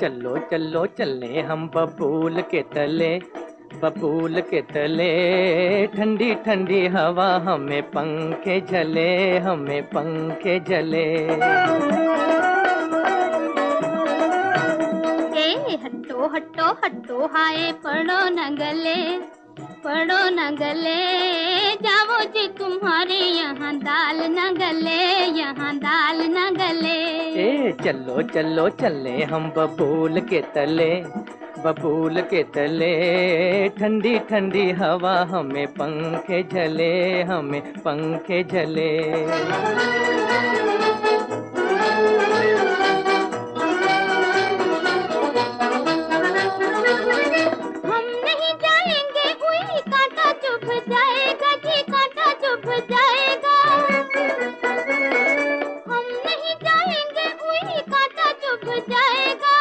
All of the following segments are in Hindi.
चलो चलो, चले हम बबूल के तले, बबूल के तले। ठंडी ठंडी हवा हमें पंखे झले हमें पंखे झले ए हट्टो हट्टो हट्टो हाय पड़ो न गले पड़ो न गले। जाओ जी तुम्हारे यहाँ दाल न गले, यहाँ दाल चलो चलो, चले हम बबूल के तले, बबूल के तले। ठंडी ठंडी हवा हमें पंखे झले हमें पंखे झले हम नहीं जाएँगे, कोई कांटा चुभ जी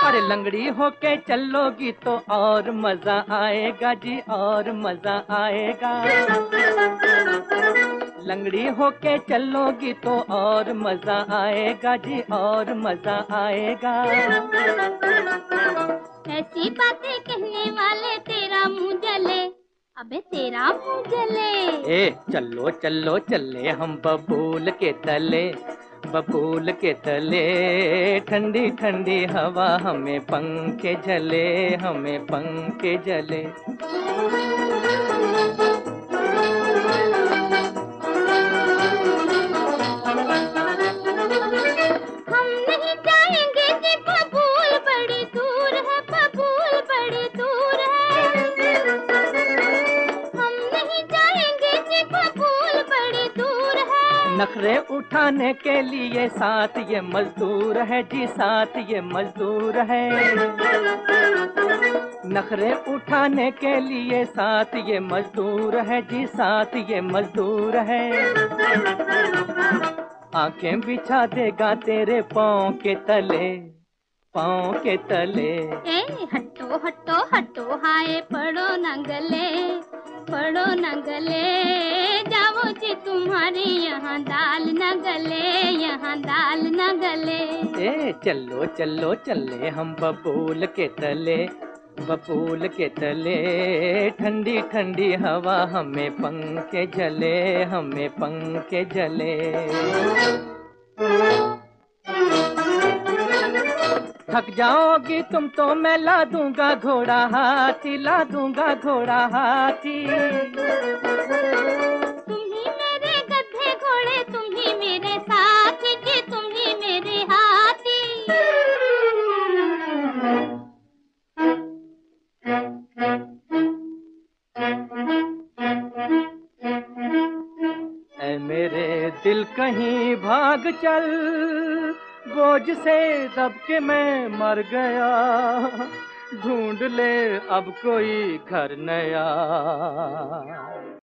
अरे लंगड़ी होके चलोगी तो और मज़ा आएगा जी और मज़ा आएगा। लंगड़ी होके चलोगी तो और मज़ा आएगा जी और मज़ा आएगा। ऐसी बातें कहने वाले तेरा मुँह जले अबे तेरा मुँह जले। ए चलो चलो चले हम बबूल के तले। बबूल के तले ठंडी ठंडी हवा हमें पंखे जले हमें पंखे झले नखरे उठाने के लिए साथ ये मजदूर है जी, साथ ये मजदूर है। नखरे उठाने के लिए साथ ये मजदूर है जी, साथ ये मजदूर है। आँखें बिछा देगा तेरे पाँव के तले, पाँव के तले। ए, हटो हटो हटो, हाय पड़ो न पड़ो न गले जाओ जी यहाँ दाल न गले यहाँ दाल न गले। ए चलो चलो चले हम बबूल के तले बबूल के तले। ठंडी ठंडी हवा हमें पंखे झले हमें पंखे जले। थक जाओगी तुम तो मैं ला दूँगा घोड़ा हाथी ला दूँगा घोड़ा हाथी। तुम मेरे साथी जी तुम ही मेरे हाथी मेरे दिल कहीं भाग चल, बोझ से दब के मैं मर गया। ढूंढ ले अब कोई घर नया।